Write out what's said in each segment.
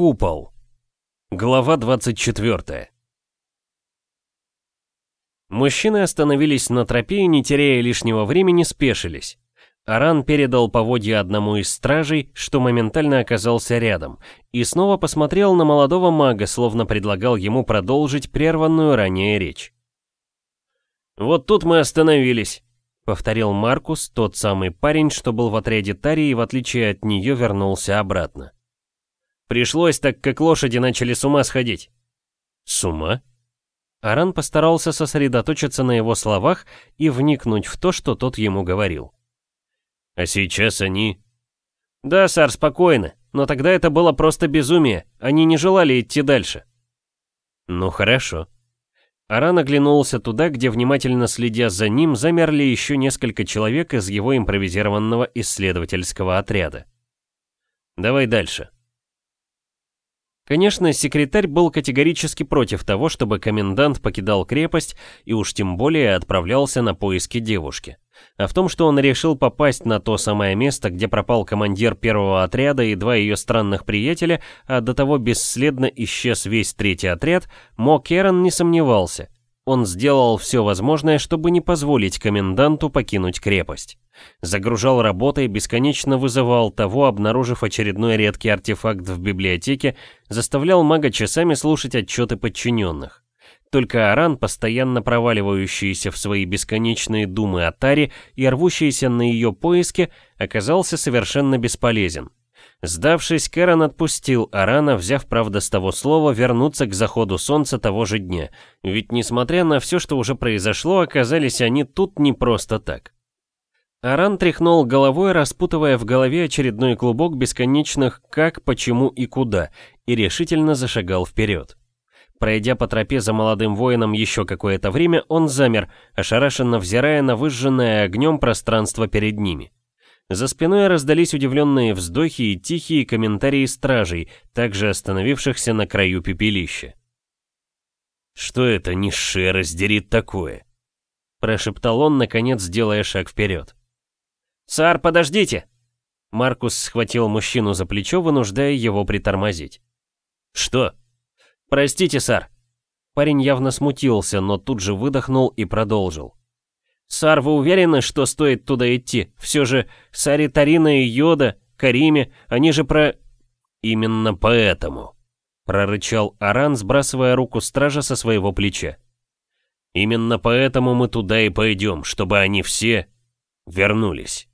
Купол. Глава 24. Мужчины остановились на тропе и, не теряя лишнего времени, спешились. Аран передал поводья одному из стражей, что моментально оказался рядом, и снова посмотрел на молодого мага, словно предлагал ему продолжить прерванную ранее речь. «Вот тут мы остановились», — повторил Маркус, тот самый парень, что был в отряде Тари и в отличие от нее вернулся обратно. «Пришлось, так как лошади начали с ума сходить». «С ума?» Аран постарался сосредоточиться на его словах и вникнуть в то, что тот ему говорил. «А сейчас они...» «Да, сэр, спокойно, но тогда это было просто безумие, они не желали идти дальше». «Ну хорошо». Аран оглянулся туда, где, внимательно следя за ним, замерли еще несколько человек из его импровизированного исследовательского отряда. «Давай дальше». Конечно, секретарь был категорически против того, чтобы комендант покидал крепость и уж тем более отправлялся на поиски девушки. А в том, что он решил попасть на то самое место, где пропал командир первого отряда и два ее странных приятеля, а до того бесследно исчез весь третий отряд, Мо Керан не сомневался. Он сделал все возможное, чтобы не позволить коменданту покинуть крепость. Загружал работой, бесконечно вызывал того, обнаружив очередной редкий артефакт в библиотеке, заставлял мага часами слушать отчеты подчиненных. Только Аран, постоянно проваливающийся в свои бесконечные думы о Таре и рвущийся на ее поиски, оказался совершенно бесполезен. Сдавшись, Кэрон отпустил Арана, взяв, правда, с того слова вернуться к заходу солнца того же дня, ведь, несмотря на все, что уже произошло, оказались они тут не просто так. Аран тряхнул головой, распутывая в голове очередной клубок бесконечных «как», «почему» и «куда», и решительно зашагал вперед. Пройдя по тропе за молодым воином еще какое-то время, он замер, ошарашенно взирая на выжженное огнем пространство перед ними. За спиной раздались удивленные вздохи и тихие комментарии стражей, также остановившихся на краю пепелища. «Что это низшее раздерит такое?» Прошептал он, наконец, делая шаг вперед. «Сар, подождите!» Маркус схватил мужчину за плечо, вынуждая его притормозить. «Что?» «Простите, сар». Парень явно смутился, но тут же выдохнул и продолжил. «Сар, вы уверены, что стоит туда идти? Все же Сари Тарина и Йода, Кариме, они же про...» «Именно поэтому», — прорычал Аран, сбрасывая руку стража со своего плеча. «Именно поэтому мы туда и пойдем, чтобы они все вернулись».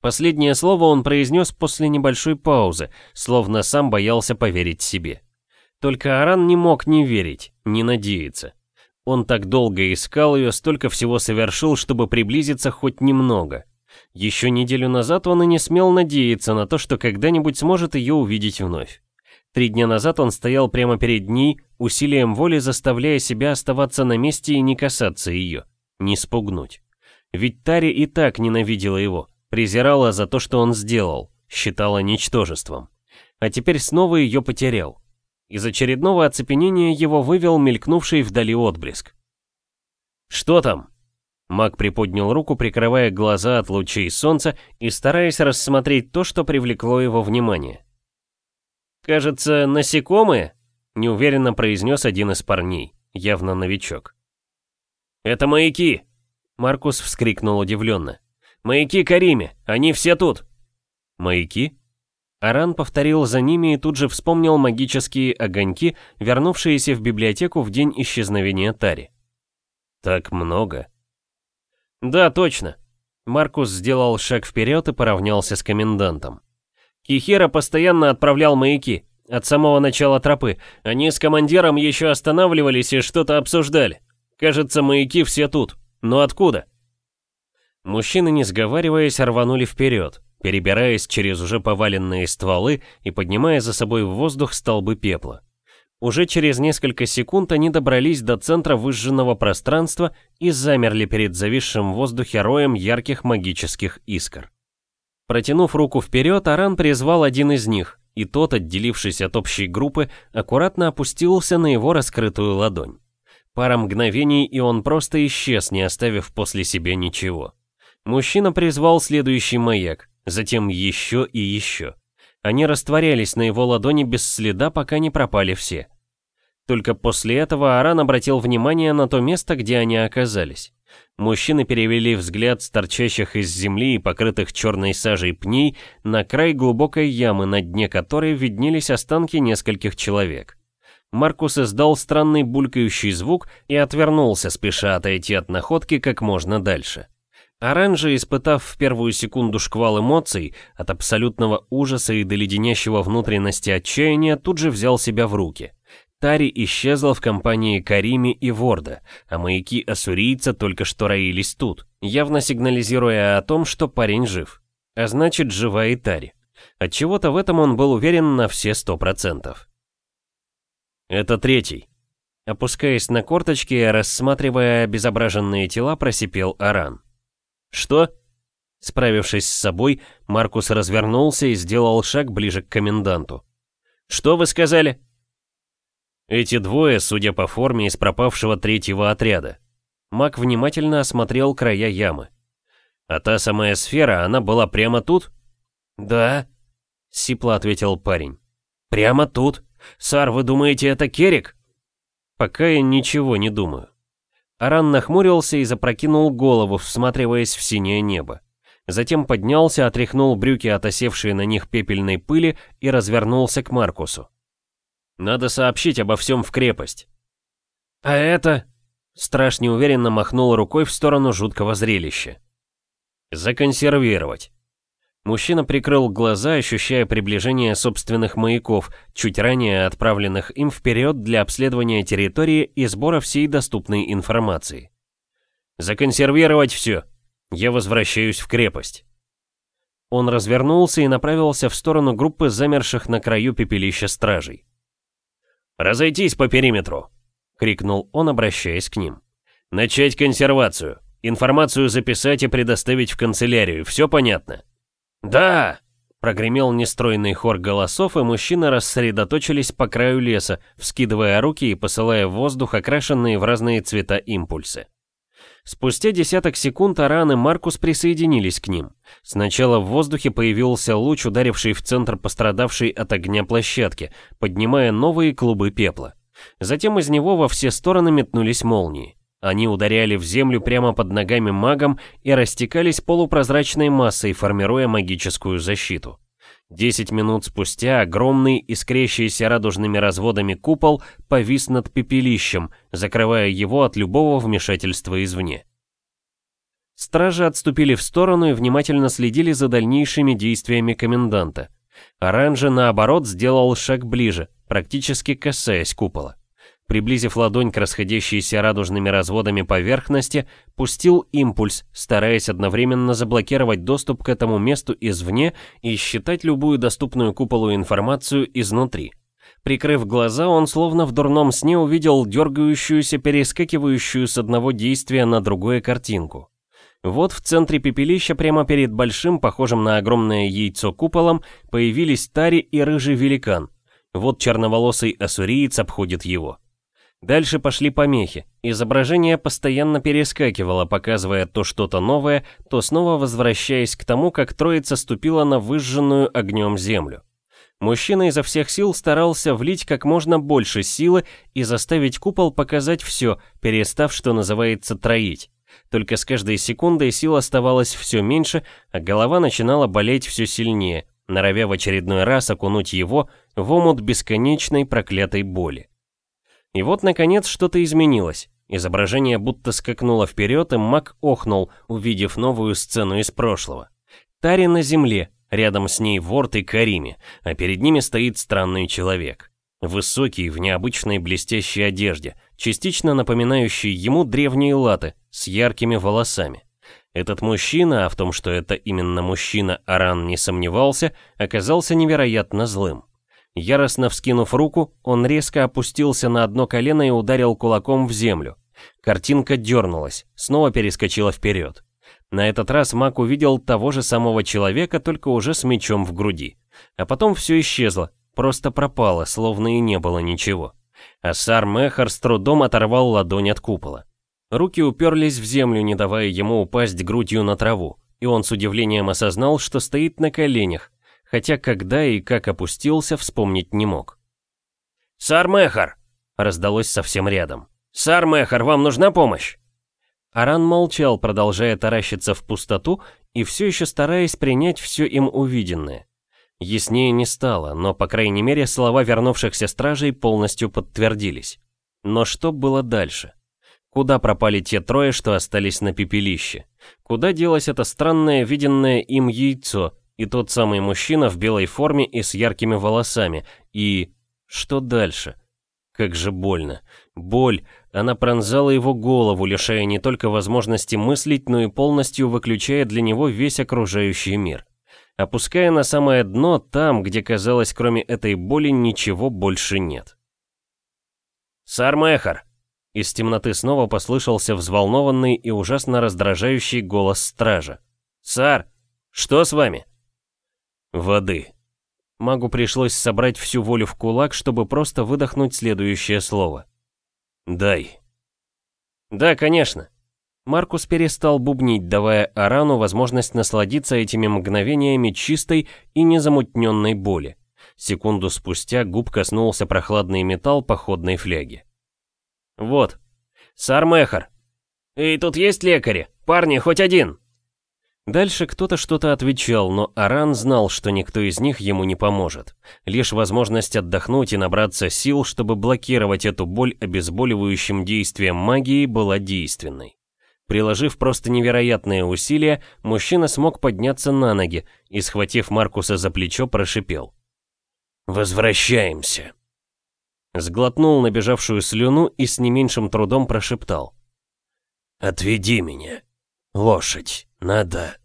Последнее слово он произнес после небольшой паузы, словно сам боялся поверить себе. Только Аран не мог не верить, не надеяться. Он так долго искал ее, столько всего совершил, чтобы приблизиться хоть немного. Еще неделю назад он и не смел надеяться на то, что когда-нибудь сможет ее увидеть вновь. Три дня назад он стоял прямо перед ней, усилием воли заставляя себя оставаться на месте и не касаться ее, не спугнуть. Ведь Тари и так ненавидела его, презирала за то, что он сделал, считала ничтожеством. А теперь снова ее потерял. Из очередного оцепенения его вывел мелькнувший вдали отблеск. «Что там?» Маг приподнял руку, прикрывая глаза от лучей солнца и стараясь рассмотреть то, что привлекло его внимание. «Кажется, насекомые?» — неуверенно произнес один из парней, явно новичок. «Это маяки!» — Маркус вскрикнул удивленно. «Маяки Кариме! Они все тут!» «Маяки?» Аран повторил за ними и тут же вспомнил магические огоньки, вернувшиеся в библиотеку в день исчезновения Тари. «Так много?» «Да, точно!» Маркус сделал шаг вперед и поравнялся с комендантом. Кихера постоянно отправлял маяки. От самого начала тропы. Они с командиром еще останавливались и что-то обсуждали. Кажется, маяки все тут. Но откуда? Мужчины, не сговариваясь, рванули вперед, перебираясь через уже поваленные стволы и поднимая за собой в воздух столбы пепла. Уже через несколько секунд они добрались до центра выжженного пространства и замерли перед зависшим в воздухе роем ярких магических искр. Протянув руку вперед, Аран призвал один из них, и тот, отделившись от общей группы, аккуратно опустился на его раскрытую ладонь. Пара мгновений, и он просто исчез, не оставив после себя ничего. Мужчина призвал следующий маяк, затем еще и еще. Они растворялись на его ладони без следа, пока не пропали все. Только после этого Аран обратил внимание на то место, где они оказались. Мужчины перевели взгляд с торчащих из земли и покрытых черной сажей пней на край глубокой ямы, на дне которой виднелись останки нескольких человек. Маркус издал странный булькающий звук и отвернулся, спеша отойти от находки как можно дальше. Оранжи, испытав в первую секунду шквал эмоций, от абсолютного ужаса и до леденящего внутренности отчаяния, тут же взял себя в руки. Тари исчезла в компании Карими и Ворда, а маяки ассурийца только что роились тут, явно сигнализируя о том, что парень жив. А значит, жива и Тари. Отчего-то в этом он был уверен на все сто процентов. «Это третий». Опускаясь на корточки, рассматривая обезображенные тела, просипел Аран. «Что?» Справившись с собой, Маркус развернулся и сделал шаг ближе к коменданту. «Что вы сказали?» Эти двое, судя по форме, из пропавшего третьего отряда. Мак внимательно осмотрел края ямы. А та самая сфера, она была прямо тут? Да, сипло ответил парень. Прямо тут. Сар, вы думаете, это Керик? Пока я ничего не думаю. Аран нахмурился и запрокинул голову, всматриваясь в синее небо. Затем поднялся, отряхнул брюки от осевшей на них пепельной пыли и развернулся к Маркусу. Надо сообщить обо всем в крепость. А это... Страж неуверенно махнул рукой в сторону жуткого зрелища. Законсервировать. Мужчина прикрыл глаза, ощущая приближение собственных маяков, чуть ранее отправленных им вперед для обследования территории и сбора всей доступной информации. «Законсервировать все. Я возвращаюсь в крепость». Он развернулся и направился в сторону группы замерших на краю пепелища стражей. «Разойтись по периметру!» — крикнул он, обращаясь к ним. «Начать консервацию. Информацию записать и предоставить в канцелярию. Все понятно?» «Да!» — прогремел нестройный хор голосов, и мужчины рассредоточились по краю леса, вскидывая руки и посылая в воздух окрашенные в разные цвета импульсы. Спустя десяток секунд Аран и Маркус присоединились к ним. Сначала в воздухе появился луч, ударивший в центр пострадавшей от огня площадки, поднимая новые клубы пепла. Затем из него во все стороны метнулись молнии. Они ударяли в землю прямо под ногами магам и растекались полупрозрачной массой, формируя магическую защиту. Десять минут спустя огромный, искрящийся радужными разводами купол повис над пепелищем, закрывая его от любого вмешательства извне. Стражи отступили в сторону и внимательно следили за дальнейшими действиями коменданта. Оранжа, наоборот, сделал шаг ближе, практически касаясь купола приблизив ладонь к расходящейся радужными разводами поверхности, пустил импульс, стараясь одновременно заблокировать доступ к этому месту извне и считать любую доступную куполу информацию изнутри. Прикрыв глаза, он словно в дурном сне увидел дергающуюся, перескакивающую с одного действия на другое картинку. Вот в центре пепелища, прямо перед большим, похожим на огромное яйцо куполом, появились Тари и рыжий великан. Вот черноволосый ассуриец обходит его. Дальше пошли помехи. Изображение постоянно перескакивало, показывая то что-то новое, то снова возвращаясь к тому, как троица ступила на выжженную огнем землю. Мужчина изо всех сил старался влить как можно больше силы и заставить купол показать все, перестав, что называется, троить. Только с каждой секундой сил оставалось все меньше, а голова начинала болеть все сильнее, норовя в очередной раз окунуть его в омут бесконечной проклятой боли. И вот, наконец, что-то изменилось. Изображение будто скакнуло вперед, и маг охнул, увидев новую сцену из прошлого. Тари на земле, рядом с ней Ворт и Карими, а перед ними стоит странный человек. Высокий, в необычной блестящей одежде, частично напоминающий ему древние латы, с яркими волосами. Этот мужчина, а в том, что это именно мужчина, Аран не сомневался, оказался невероятно злым. Яростно вскинув руку, он резко опустился на одно колено и ударил кулаком в землю. Картинка дернулась, снова перескочила вперед. На этот раз маг увидел того же самого человека, только уже с мечом в груди. А потом все исчезло, просто пропало, словно и не было ничего. Асар Мехар с трудом оторвал ладонь от купола. Руки уперлись в землю, не давая ему упасть грудью на траву, и он с удивлением осознал, что стоит на коленях, хотя когда и как опустился, вспомнить не мог. «Сар Мехар!» — раздалось совсем рядом. «Сар Мехар, вам нужна помощь?» Аран молчал, продолжая таращиться в пустоту и все еще стараясь принять все им увиденное. Яснее не стало, но, по крайней мере, слова вернувшихся стражей полностью подтвердились. Но что было дальше? Куда пропали те трое, что остались на пепелище? Куда делось это странное, виденное им яйцо, и тот самый мужчина в белой форме и с яркими волосами, и... Что дальше? Как же больно. Боль, она пронзала его голову, лишая не только возможности мыслить, но и полностью выключая для него весь окружающий мир. Опуская на самое дно там, где, казалось, кроме этой боли ничего больше нет. «Сармехар!» Из темноты снова послышался взволнованный и ужасно раздражающий голос стража. «Сар, что с вами?» «Воды», Магу пришлось собрать всю волю в кулак, чтобы просто выдохнуть следующее слово. «Дай». «Да, конечно». Маркус перестал бубнить, давая Арану возможность насладиться этими мгновениями чистой и незамутненной боли. Секунду спустя губ коснулся прохладный металл походной фляги. «Вот. Сармехар. И тут есть лекари? Парни, хоть один!» Дальше кто-то что-то отвечал, но Аран знал, что никто из них ему не поможет. Лишь возможность отдохнуть и набраться сил, чтобы блокировать эту боль обезболивающим действием магии, была действенной. Приложив просто невероятные усилия, мужчина смог подняться на ноги и, схватив Маркуса за плечо, прошипел. «Возвращаемся!» Сглотнул набежавшую слюну и с не меньшим трудом прошептал. «Отведи меня, лошадь!» Надо.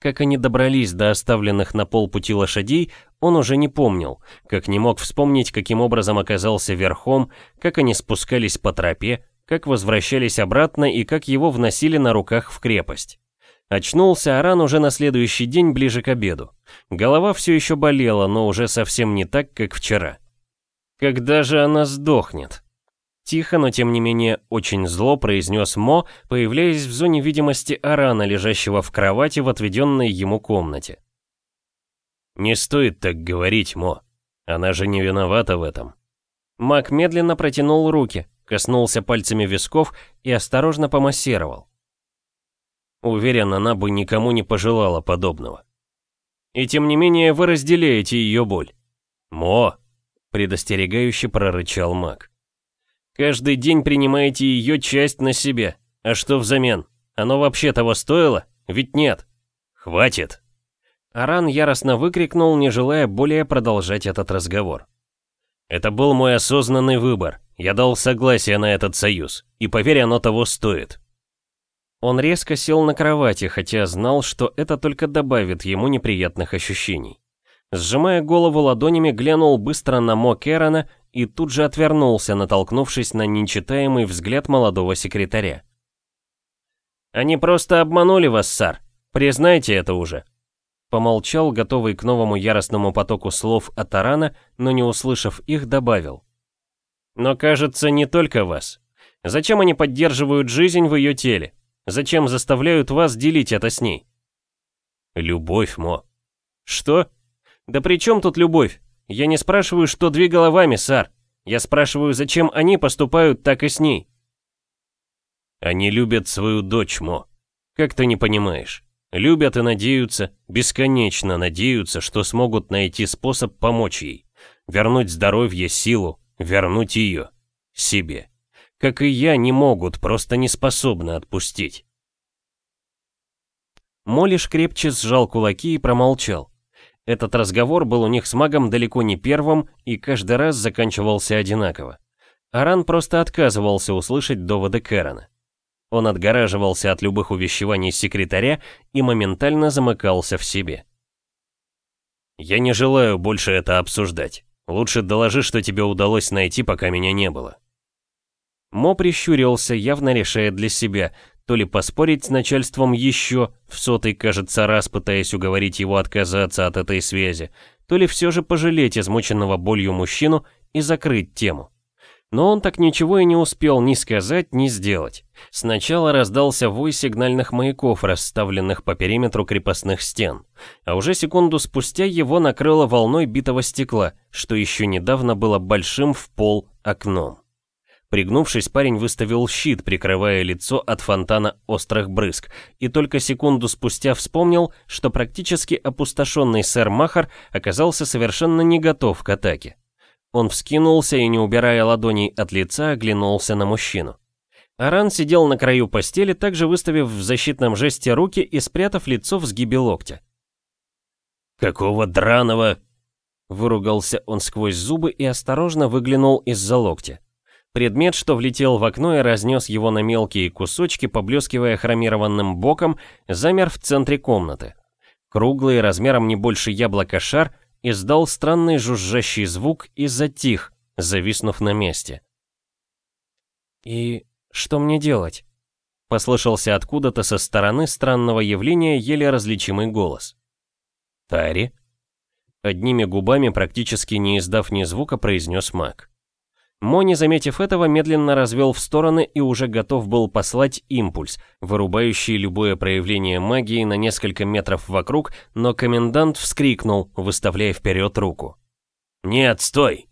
Как они добрались до оставленных на полпути лошадей, он уже не помнил, как не мог вспомнить, каким образом оказался верхом, как они спускались по тропе, как возвращались обратно и как его вносили на руках в крепость. Очнулся Аран уже на следующий день ближе к обеду. Голова все еще болела, но уже совсем не так, как вчера. Когда же она сдохнет? Тихо, но тем не менее очень зло произнес Мо, появляясь в зоне видимости Арана, лежащего в кровати в отведенной ему комнате. «Не стоит так говорить, Мо. Она же не виновата в этом». Мак медленно протянул руки, коснулся пальцами висков и осторожно помассировал. Уверен, она бы никому не пожелала подобного. И тем не менее вы разделяете ее боль. «Мо!» — предостерегающе прорычал маг. Каждый день принимаете ее часть на себе. А что взамен? Оно вообще того стоило? Ведь нет. Хватит. Аран яростно выкрикнул, не желая более продолжать этот разговор. Это был мой осознанный выбор. Я дал согласие на этот союз. И поверь, оно того стоит. Он резко сел на кровати, хотя знал, что это только добавит ему неприятных ощущений. Сжимая голову ладонями, глянул быстро на Мо Керана и тут же отвернулся, натолкнувшись на нечитаемый взгляд молодого секретаря. «Они просто обманули вас, сэр. Признайте это уже». Помолчал, готовый к новому яростному потоку слов от Арана, но не услышав их, добавил. «Но кажется, не только вас. Зачем они поддерживают жизнь в ее теле? Зачем заставляют вас делить это с ней?» «Любовь, Мо». «Что?» «Да при чем тут любовь? Я не спрашиваю, что двигало вами, сэр. Я спрашиваю, зачем они поступают так и с ней?» «Они любят свою дочь, Мо. Как ты не понимаешь? Любят и надеются, бесконечно надеются, что смогут найти способ помочь ей. Вернуть здоровье, силу, вернуть ее. Себе. Как и я, не могут, просто не способны отпустить». Мо лишь крепче сжал кулаки и промолчал. Этот разговор был у них с магом далеко не первым и каждый раз заканчивался одинаково. Аран просто отказывался услышать доводы Кэрона. Он отгораживался от любых увещеваний секретаря и моментально замыкался в себе. «Я не желаю больше это обсуждать. Лучше доложи, что тебе удалось найти, пока меня не было». Мо прищурился, явно решая для себя, то ли поспорить с начальством еще, в сотый, кажется, раз пытаясь уговорить его отказаться от этой связи, то ли все же пожалеть измученного болью мужчину и закрыть тему. Но он так ничего и не успел ни сказать, ни сделать. Сначала раздался вой сигнальных маяков, расставленных по периметру крепостных стен, а уже секунду спустя его накрыло волной битого стекла, что еще недавно было большим в пол окном. Пригнувшись, парень выставил щит, прикрывая лицо от фонтана острых брызг, и только секунду спустя вспомнил, что практически опустошенный сэр Махар оказался совершенно не готов к атаке. Он вскинулся и, не убирая ладоней от лица, оглянулся на мужчину. Аран сидел на краю постели, также выставив в защитном жесте руки и спрятав лицо в сгибе локтя. «Какого драного?» Выругался он сквозь зубы и осторожно выглянул из-за локтя. Предмет, что влетел в окно и разнес его на мелкие кусочки, поблескивая хромированным боком, замер в центре комнаты. Круглый, размером не больше яблока шар, издал странный жужжащий звук и затих, зависнув на месте. «И что мне делать?» Послышался откуда-то со стороны странного явления еле различимый голос. «Тари?» Одними губами, практически не издав ни звука, произнес маг. Мо, не заметив этого, медленно развел в стороны и уже готов был послать импульс, вырубающий любое проявление магии на несколько метров вокруг, но комендант вскрикнул, выставляя вперед руку. «Нет, стой!»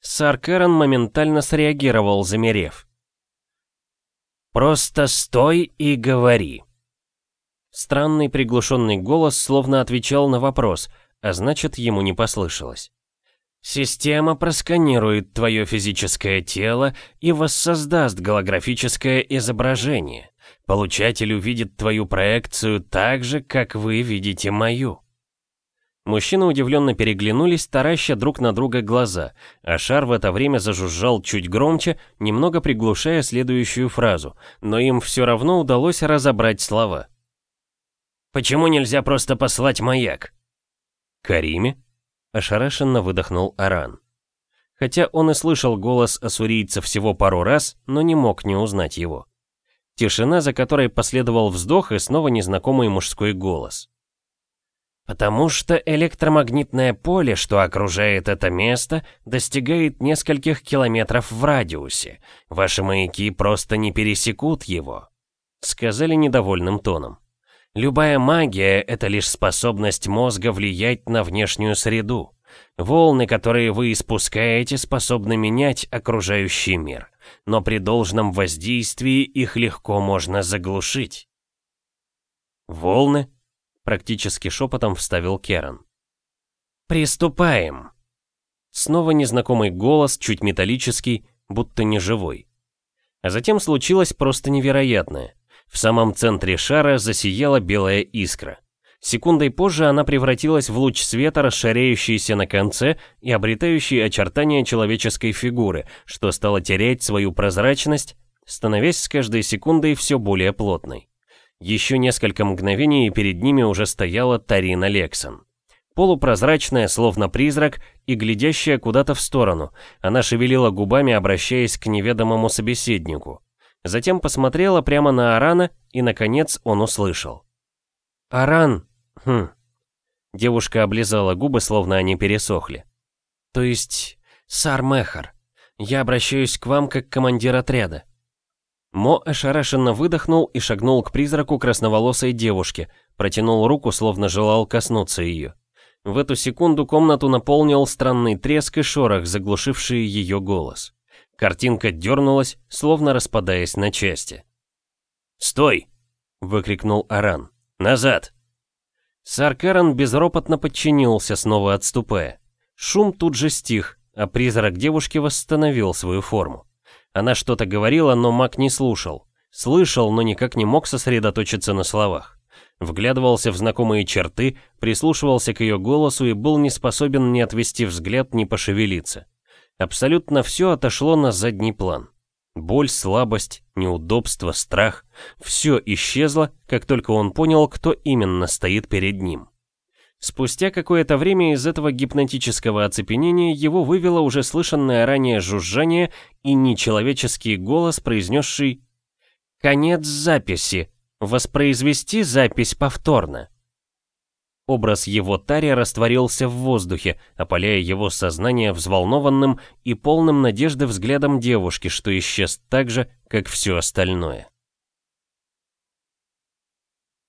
Сар Кэрон моментально среагировал, замерев. «Просто стой и говори!» Странный приглушенный голос словно отвечал на вопрос, а значит, ему не послышалось. Система просканирует твое физическое тело и воссоздаст голографическое изображение. Получатель увидит твою проекцию так же, как вы видите мою. Мужчины удивленно переглянулись, тараща друг на друга глаза, а шар в это время зажужжал чуть громче, немного приглушая следующую фразу, но им все равно удалось разобрать слова. «Почему нельзя просто послать маяк?» «Кариме?» Ошарашенно выдохнул Аран. Хотя он и слышал голос ассурийца всего пару раз, но не мог не узнать его. Тишина, за которой последовал вздох и снова незнакомый мужской голос. «Потому что электромагнитное поле, что окружает это место, достигает нескольких километров в радиусе. Ваши маяки просто не пересекут его», — сказали недовольным тоном. Любая магия — это лишь способность мозга влиять на внешнюю среду. Волны, которые вы испускаете, способны менять окружающий мир, но при должном воздействии их легко можно заглушить. «Волны?» — практически шепотом вставил Керан. «Приступаем!» Снова незнакомый голос, чуть металлический, будто неживой. А затем случилось просто невероятное. В самом центре шара засияла белая искра. Секундой позже она превратилась в луч света, расширяющийся на конце и обретающий очертания человеческой фигуры, что стало терять свою прозрачность, становясь с каждой секундой все более плотной. Еще несколько мгновений и перед ними уже стояла Тарина Лексон. Полупрозрачная, словно призрак, и глядящая куда-то в сторону, она шевелила губами, обращаясь к неведомому собеседнику. Затем посмотрела прямо на Арана, и, наконец, он услышал. «Аран!» «Хм...» Девушка облизала губы, словно они пересохли. «То есть, Сар Мехар, я обращаюсь к вам как командир отряда». Мо ошарашенно выдохнул и шагнул к призраку красноволосой девушки, протянул руку, словно желал коснуться ее. В эту секунду комнату наполнил странный треск и шорох, заглушивший ее голос. Картинка дернулась, словно распадаясь на части. «Стой!» — выкрикнул Аран. «Назад!» Саркаран безропотно подчинился, снова отступая. Шум тут же стих, а призрак девушки восстановил свою форму. Она что-то говорила, но маг не слушал. Слышал, но никак не мог сосредоточиться на словах. Вглядывался в знакомые черты, прислушивался к ее голосу и был не способен ни отвести взгляд, ни пошевелиться. Абсолютно все отошло на задний план. Боль, слабость, неудобство, страх – все исчезло, как только он понял, кто именно стоит перед ним. Спустя какое-то время из этого гипнотического оцепенения его вывело уже слышанное ранее жужжание и нечеловеческий голос, произнесший «Конец записи. Воспроизвести запись повторно». Образ его Тари растворился в воздухе, опаляя его сознание взволнованным и полным надежды взглядом девушки, что исчез так же, как все остальное.